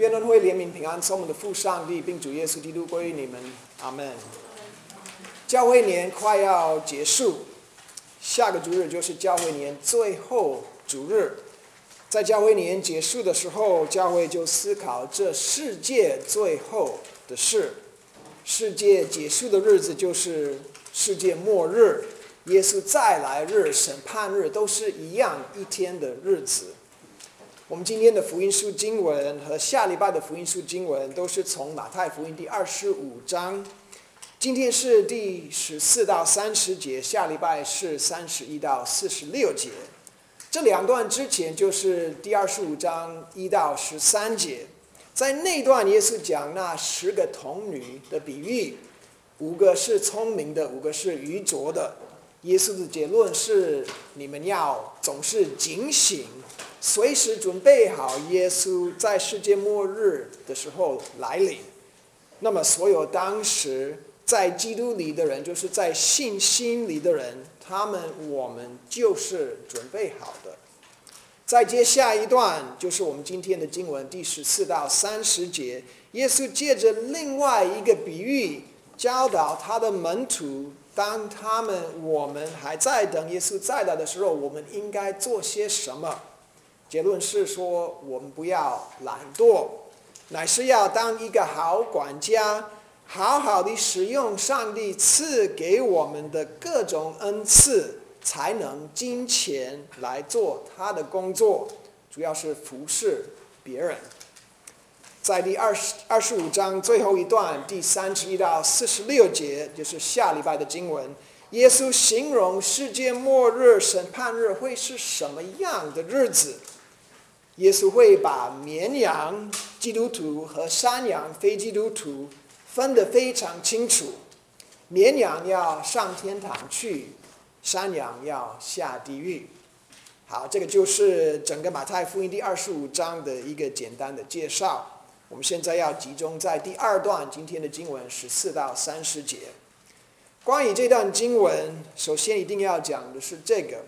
愿恩惠怜悯平安，送我们的父上帝，并主耶稣基督归于你们，阿门。教会年快要结束，下个主日就是教会年最后主日。在教会年结束的时候，教会就思考这世界最后的事。世界结束的日子就是世界末日，耶稣再来日、审判日都是一样一天的日子。我们今天的福音书经文和下礼拜的福音书经文都是从马太福音第二十五章。今天是第十四到三十节，下礼拜是三十一到四十六节。这两段之前就是第二十五章一到十三节。在那段，耶稣讲那十个童女的比喻，五个是聪明的，五个是愚拙的。耶稣的结论是：你们要总是警醒，随时准备好耶稣在世界末日的时候来临。那么，所有当时在基督里的人，就是在信心里的人，他们我们就是准备好的。再接下一段，就是我们今天的经文第十四到三十节。耶稣借着另外一个比喻，教导他的门徒：当他们我们还在等耶稣再来的时候，我们应该做些什么？结论是说，我们不要懒惰，乃是要当一个好管家，好好的使用上帝赐给我们的各种恩赐。才能金钱来做他的工作，主要是服侍别人。在第二十二十五章最后一段第三十一到四十六节，就是下礼拜的经文。耶稣形容世界末日审判日会是什么样的日子？耶稣会把绵羊基督徒和山羊非基督徒分得非常清楚。绵羊要上天堂去。山羊要下地狱。好，这个就是整个马太福音第二十五章的一个简单的介绍。我们现在要集中在第二段今天的经文十四到三十节。关于这段经文，首先一定要讲的是这个：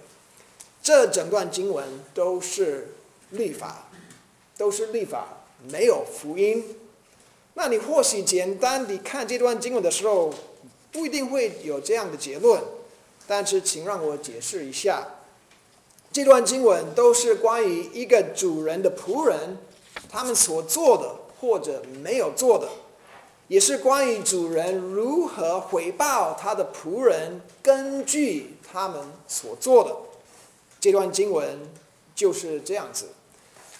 这整段经文都是律法，都是律法，没有福音。那你或许简单的看这段经文的时候，不一定会有这样的结论。但是，请让我解释一下，这段经文都是关于一个主人的仆人，他们所做的或者没有做的，也是关于主人如何回报他的仆人，根据他们所做的。这段经文就是这样子，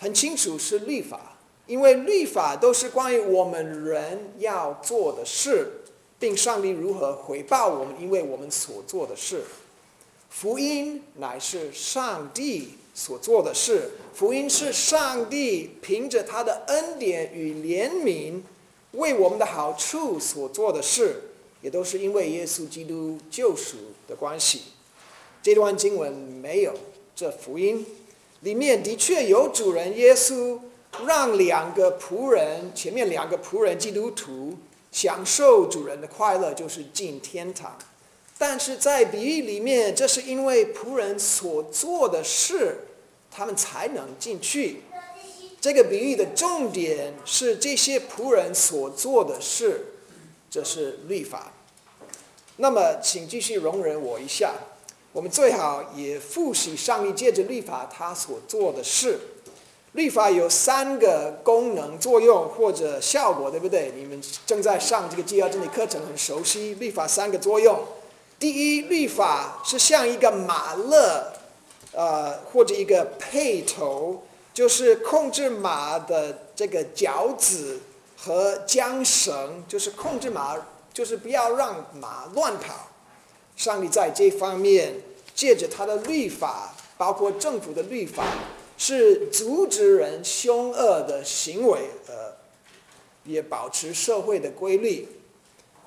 很清楚是律法，因为律法都是关于我们人要做的事。并上帝如何回报我们，因为我们所做的事，福音乃是上帝所做的事。福音是上帝凭着他的恩典与怜悯，为我们的好处所做的事，也都是因为耶稣基督救赎的关系。这段经文没有这福音，里面的确有主人耶稣让两个仆人，前面两个仆人基督徒。享受主人的快乐就是进天堂，但是在比喻里面，这是因为仆人所做的事，他们才能进去。这个比喻的重点是这些仆人所做的事，这是律法。那么，请继续容忍我一下，我们最好也复习上一届的律法他所做的事。律法有三个功能作用或者效果，对不对？你们正在上这个纪要真理课程，很熟悉律法三个作用。第一，律法是像一个马勒，呃，或者一个配头，就是控制马的这个脚趾和缰绳，就是控制马，就是不要让马乱跑。上帝在这方面借着他的律法，包括政府的律法。是阻止人凶恶的行为，呃，也保持社会的规律。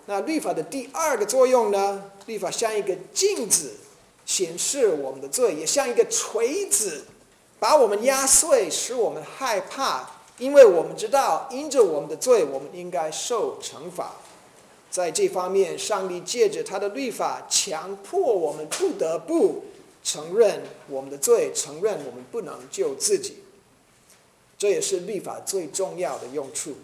那律法的第二个作用呢？律法像一个镜子，显示我们的罪；也像一个锤子，把我们压碎，使我们害怕。因为我们知道，因着我们的罪，我们应该受惩罚。在这方面，上帝借着他的律法，强迫我们不得不。承认我们的罪，承认我们不能救自己。这也是律法最重要的用处。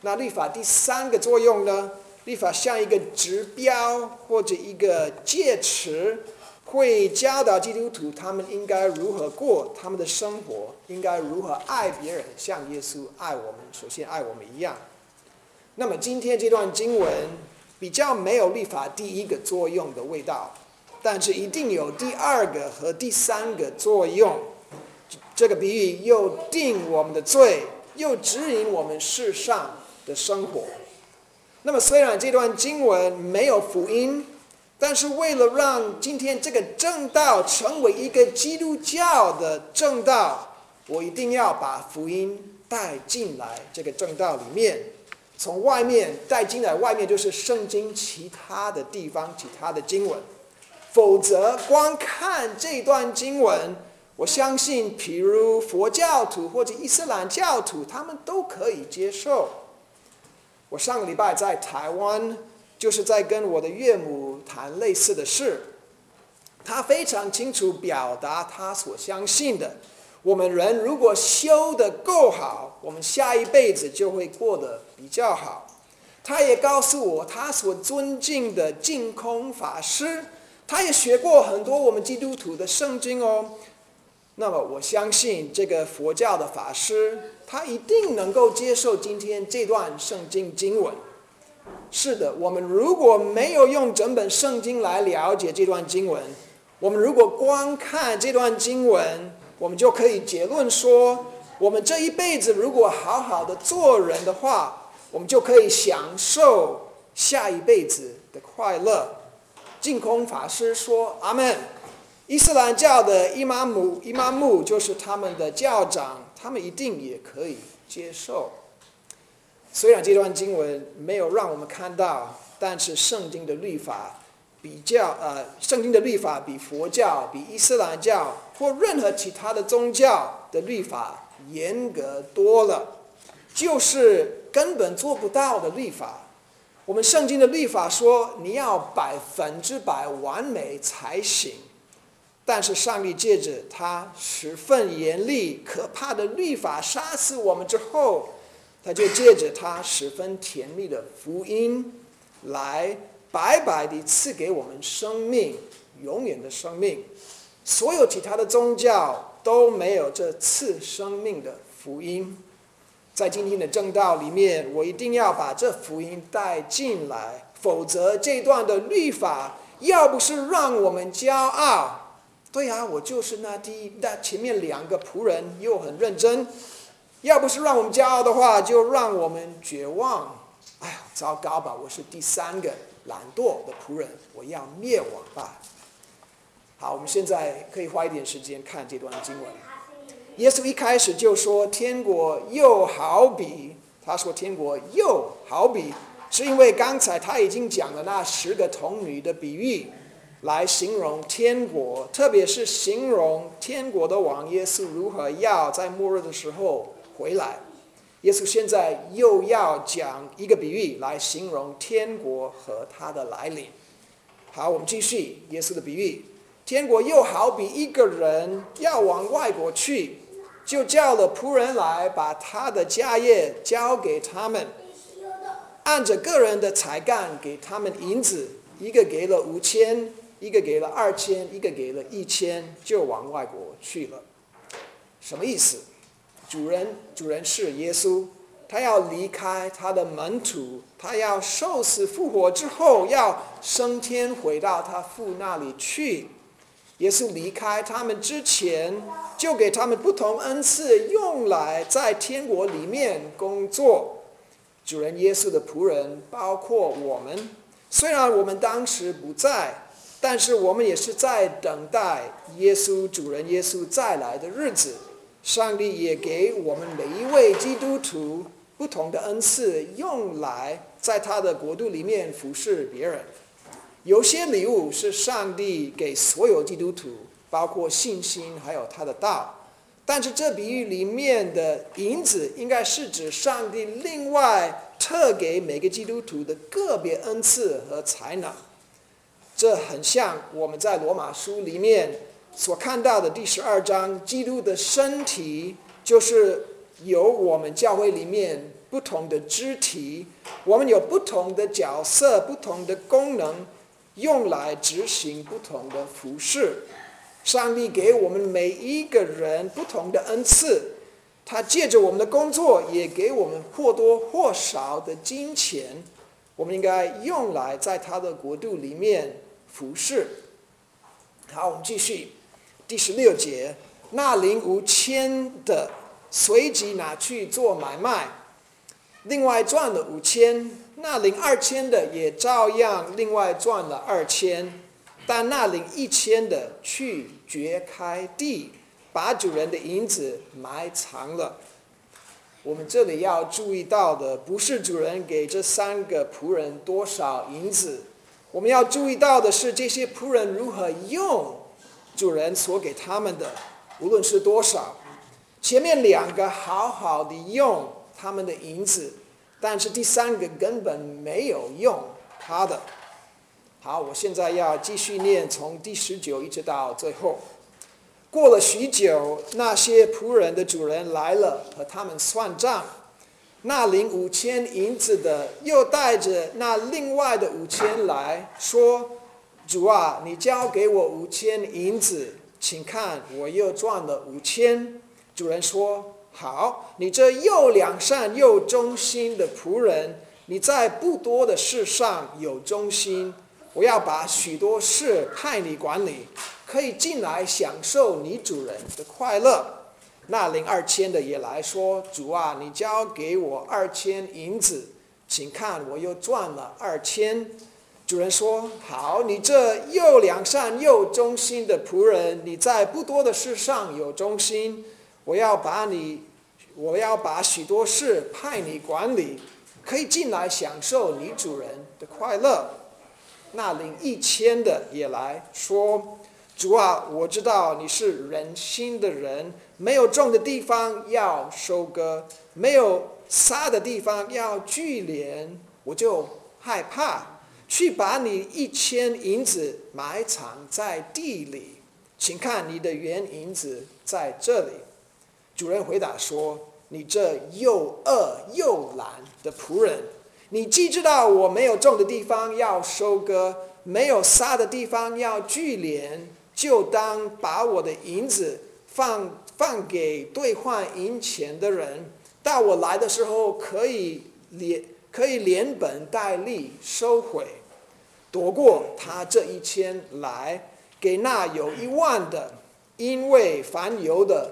那律法第三个作用呢？律法像一个指标或者一个戒尺，会教导基督徒他们应该如何过他们的生活，应该如何爱别人，像耶稣爱我们，首先爱我们一样。那么今天这段经文比较没有律法第一个作用的味道，但是一定有第二个和第三个作用。这个比喻又定我们的罪，又指引我们世上的生活。那么，虽然这段经文没有福音，但是为了让今天这个正道成为一个基督教的正道，我一定要把福音带进来这个正道里面。从外面带进来，外面就是圣经其他的地方、其他的经文。否则，光看这段经文，我相信，譬如佛教徒或者伊斯兰教徒，他们都可以接受。我上个礼拜在台湾，就是在跟我的岳母谈类似的事。他非常清楚表达他所相信的：我们人如果修得够好，我们下一辈子就会过得比较好。他也告诉我，他所尊敬的净空法师，他也学过很多我们基督徒的圣经哦。那么我相信这个佛教的法师，他一定能够接受今天这段圣经经文。是的，我们如果没有用整本圣经来了解这段经文，我们如果光看这段经文，我们就可以结论说，我们这一辈子如果好好的做人的话，我们就可以享受下一辈子的快乐。净空法师说：“阿门。”伊斯兰教的伊玛目，伊玛目就是他们的教长，他们一定也可以接受。虽然这段经文没有让我们看到，但是圣经的律法比较呃，圣经的律法比佛教、比伊斯兰教或任何其他的宗教的律法严格多了，就是根本做不到的律法。我们圣经的律法说，你要百分之百完美才行。但是上帝借着他十分严厉、可怕的律法杀死我们之后，他就借着他十分甜蜜的福音，来白白地赐给我们生命，永远的生命。所有其他的宗教都没有这次生命的福音。在今天的正道里面，我一定要把这福音带进来，否则这段的律法要不是让我们骄傲。对呀，我就是那第一，那前面两个仆人又很认真，要不是让我们骄傲的话，就让我们绝望。哎呀，糟糕吧！我是第三个懒惰的仆人，我要灭亡吧。好，我们现在可以花一点时间看这段经文。耶稣一开始就说：“天国又好比……”他说：“天国又好比，是因为刚才他已经讲了那十个童女的比喻。”来形容天国，特别是形容天国的王耶稣如何要在末日的时候回来。耶稣现在又要讲一个比喻来形容天国和他的来临。好，我们继续耶稣的比喻。天国又好比一个人要往外国去，就叫了仆人来，把他的家业交给他们，按着个人的才干给他们银子，一个给了五千。一个给了二千，一个给了一千，就往外国去了。什么意思？主人，主人是耶稣，他要离开他的门徒，他要受死复活之后，要升天回到他父那里去。耶稣离开他们之前，就给他们不同恩赐，用来在天国里面工作。主人耶稣的仆人包括我们，虽然我们当时不在。但是我们也是在等待耶稣主人耶稣再来的日子。上帝也给我们每一位基督徒不同的恩赐，用来在他的国度里面服侍别人。有些礼物是上帝给所有基督徒，包括信心还有他的道。但是这比喻里面的银子，应该是指上帝另外特给每个基督徒的个别恩赐和才能。这很像我们在罗马书里面所看到的第十二章，基督的身体就是有我们教会里面不同的肢体，我们有不同的角色、不同的功能，用来执行不同的服饰。上帝给我们每一个人不同的恩赐，他借着我们的工作，也给我们或多或少的金钱，我们应该用来在他的国度里面服侍。好，我们继续第十六节，那领无千的随即拿去做买卖，另外赚了五千；那领二千的也照样另外赚了二千。但那领一千的去掘开地，把主人的银子埋藏了。我们这里要注意到的，不是主人给这三个仆人多少银子，我们要注意到的是这些仆人如何用主人所给他们的，无论是多少。前面两个好好的用他们的银子，但是第三个根本没有用他的。好，我现在要继续念，从第十九一直到最后。过了许久，那些仆人的主人来了，和他们算账。那领五千银子的，又带着那另外的五千来说：“主啊，你交给我五千银子，请看，我又赚了五千。”主人说：“好，你这又良善又忠心的仆人，你在不多的事上有忠心。”我要把许多事派你管理，可以进来享受你主人的快乐。那领二千的也来说：“主啊，你交给我二千银子，请看我又赚了二千。”主人说：“好，你这又良善又忠心的仆人，你在不多的事上有忠心，我要把你，我要把许多事派你管理，可以进来享受你主人的快乐。”那领一千的也来说：“主啊，我知道你是人心的人，没有种的地方要收割，没有撒的地方要聚敛，我就害怕，去把你一千银子埋藏在地里，请看你的原银子在这里。”主人回答说：“你这又饿又懒的仆人。”你既知道我没有种的地方要收割，没有撒的地方要聚敛，就当把我的银子放放给兑换银钱的人，到我来的时候可以连可以连本带利收回，夺过他这一千来给那有一万的，因为凡有的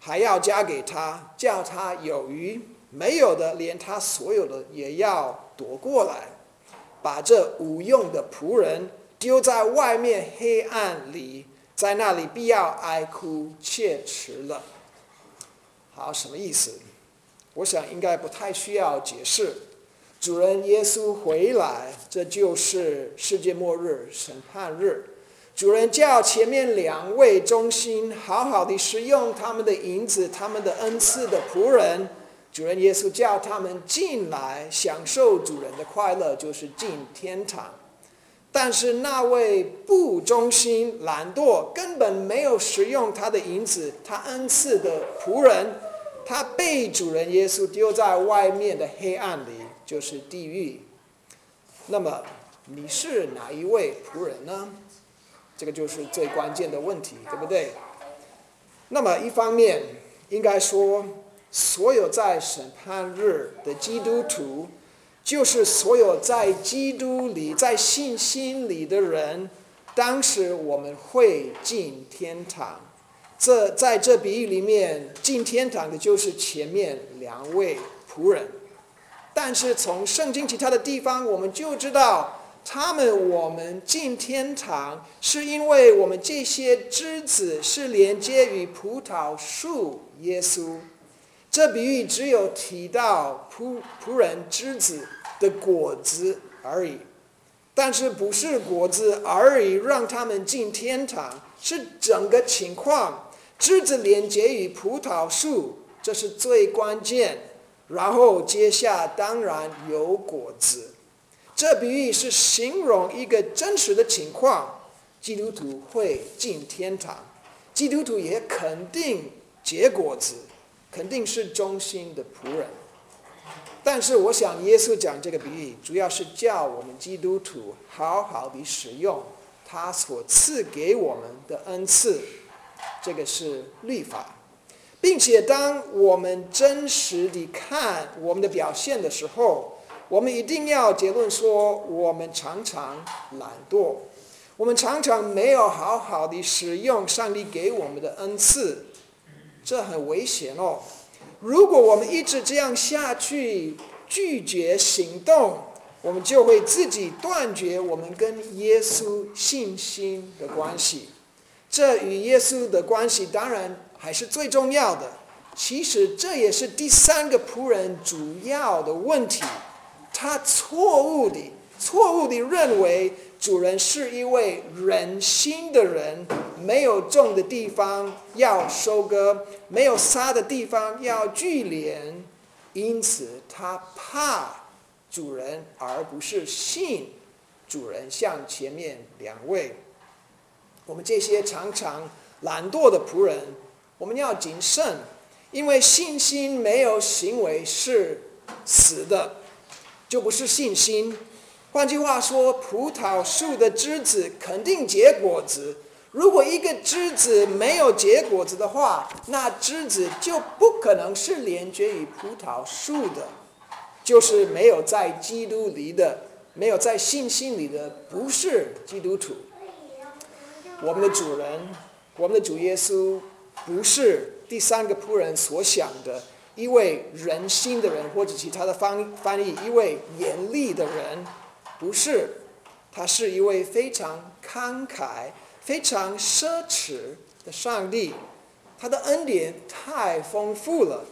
还要加给他，叫他有余。没有的，连他所有的也要夺过来，把这无用的仆人丢在外面黑暗里，在那里必要哀哭切齿了。好，什么意思？我想应该不太需要解释。主人耶稣回来，这就是世界末日审判日。主人叫前面两位忠心、好好的使用他们的银子、他们的恩赐的仆人。主人耶稣叫他们进来享受主人的快乐，就是进天堂。但是那位不忠心、懒惰，根本没有使用他的银子、他恩赐的仆人，他被主人耶稣丢在外面的黑暗里，就是地狱。那么你是哪一位仆人呢？这个就是最关键的问题，对不对？那么一方面应该说。所有在审判日的基督徒，就是所有在基督里、在信心里的人。当时我们会进天堂。这在这比喻里面，进天堂的就是前面两位仆人。但是从圣经其他的地方，我们就知道，他们我们进天堂，是因为我们这些枝子是连接于葡萄树耶稣。这比喻只有提到仆仆人枝子的果子而已，但是不是果子而已让他们进天堂，是整个情况。枝子连接于葡萄树，这是最关键。然后接下当然有果子。这比喻是形容一个真实的情况：基督徒会进天堂，基督徒也肯定结果子。肯定是忠心的仆人。但是，我想耶稣讲这个比喻，主要是叫我们基督徒好好的使用他所赐给我们的恩赐，这个是律法，并且当我们真实的看我们的表现的时候，我们一定要结论说，我们常常懒惰，我们常常没有好好的使用上帝给我们的恩赐，这很危险哦。如果我们一直这样下去，拒绝行动，我们就会自己断绝我们跟耶稣信心的关系。这与耶稣的关系当然还是最重要的。其实这也是第三个仆人主要的问题。他错误的、错误的认为主人是一位忍心的人。没有种的地方要收割，没有撒的地方要聚敛，因此他怕主人，而不是信主人。像前面两位，我们这些常常懒惰的仆人，我们要谨慎，因为信心没有行为是死的，就不是信心。换句话说，葡萄树的枝子肯定结果子。如果一个枝子没有结果子的话，那枝子就不可能是连接于葡萄树的，就是没有在基督里的，没有在信心里的，不是基督徒。我们的主人，我们的主耶稣，不是第三个仆人所想的一位仁心的人，或者其他的翻翻译一位严厉的人，不是，他是一位非常慷慨。非常奢侈的上帝，他的恩典太丰富了。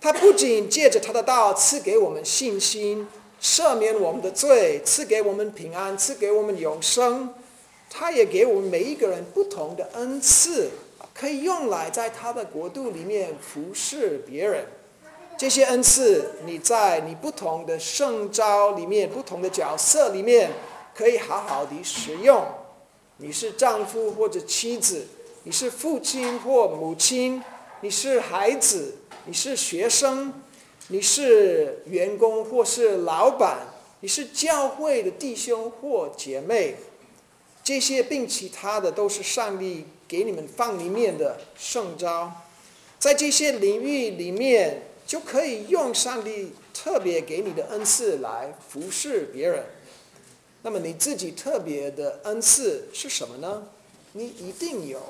他不仅借着他的道赐给我们信心，赦免我们的罪，赐给我们平安，赐给我们永生，他也给我们每一个人不同的恩赐，可以用来在他的国度里面服侍别人。这些恩赐，你在你不同的圣招里面、不同的角色里面，可以好好的使用。你是丈夫或者妻子，你是父亲或母亲，你是孩子，你是学生，你是员工或是老板，你是教会的弟兄或姐妹，这些并其他的都是上帝给你们放里面的圣招，在这些领域里面就可以用上帝特别给你的恩赐来服侍别人。那么你自己特别的恩赐是什么呢？你一定有，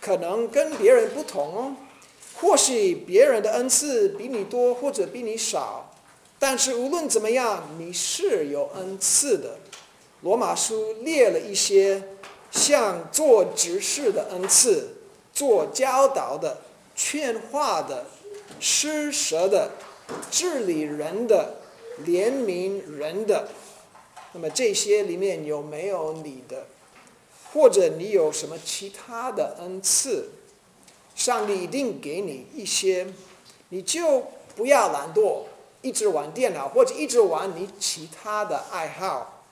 可能跟别人不同哦。或许别人的恩赐比你多或者比你少，但是无论怎么样，你是有恩赐的。罗马书列了一些，像做执事的恩赐，做教导的、劝化的、施舍的、治理人的、怜悯人的。那么这些里面有没有你的，或者你有什么其他的恩赐？上帝一定给你一些，你就不要懒惰，一直玩电脑或者一直玩你其他的爱好，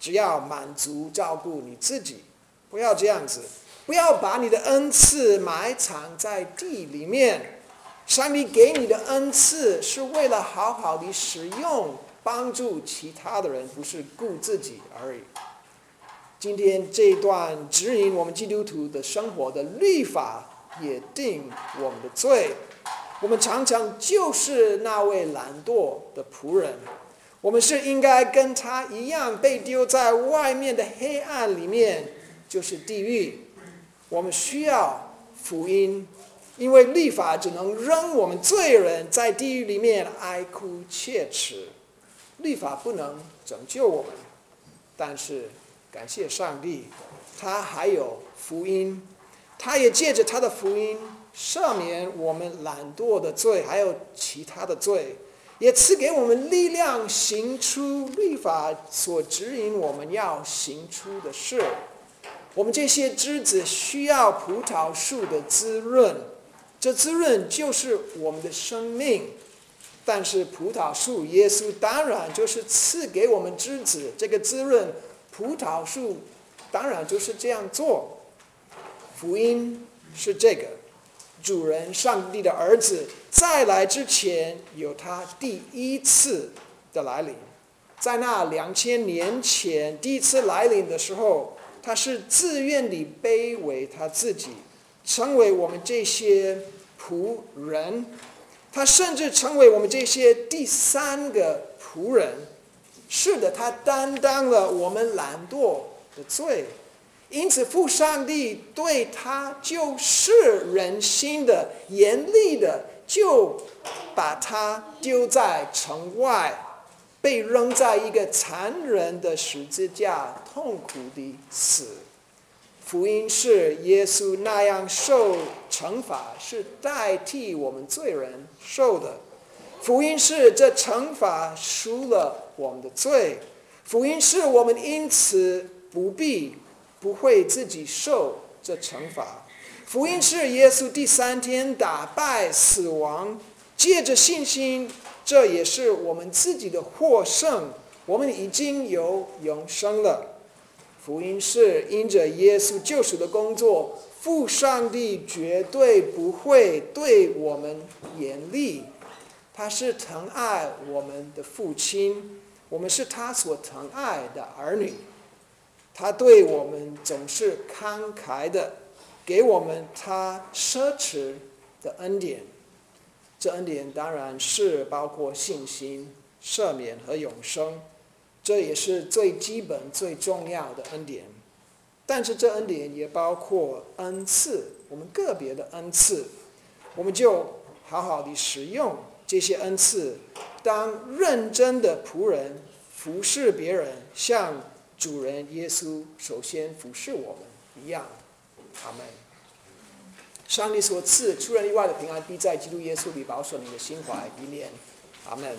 只要满足照顾你自己，不要这样子，不要把你的恩赐埋藏在地里面。上帝给你的恩赐是为了好好的使用。帮助其他的人，不是顾自己而已。今天这一段指引我们基督徒的生活的律法，也定我们的罪。我们常常就是那位懒惰的仆人，我们是应该跟他一样被丢在外面的黑暗里面，就是地狱。我们需要福音，因为律法只能扔我们罪人在地狱里面哀哭切齿。律法不能拯救我们，但是感谢上帝，他还有福音，他也借着他的福音赦免我们懒惰的罪，还有其他的罪，也赐给我们力量行出律法所指引我们要行出的事。我们这些枝子需要葡萄树的滋润，这滋润就是我们的生命。但是葡萄树，耶稣当然就是赐给我们枝子，这个滋润葡萄树，当然就是这样做。福音是这个，主人上帝的儿子再来之前，有他第一次的来临。在那两千年前第一次来临的时候，他是自愿地卑微他自己，成为我们这些仆人。他甚至成为我们这些第三个仆人。是的，他担当了我们懒惰的罪。因此，父上帝对他就是人心的严厉的，就把他丢在城外，被扔在一个残忍的十字架，痛苦的死。福音是耶稣那样受惩罚，是代替我们罪人受的。福音是这惩罚赎了我们的罪。福音是我们因此不必。不会自己受这惩罚。福音是耶稣第三天打败死亡，借着信心，这也是我们自己的获胜。我们已经有永生了。福音是因着耶稣救赎的工作，父上帝绝对不会对我们严厉。他是疼爱我们的父亲，我们是他所疼爱的儿女。他对我们总是慷慨的，给我们他奢侈的恩典。这恩典当然是包括信心、赦免和永生，这也是最基本、最重要的恩典。但是这恩典也包括恩赐，我们个别的恩赐，我们就好好的使用这些恩赐，当认真的仆人，服侍别人，像。主人耶稣首先服侍我们一样，阿门。上帝所赐出人意外的平安，必在基督耶稣里保守你的心怀意念，阿门。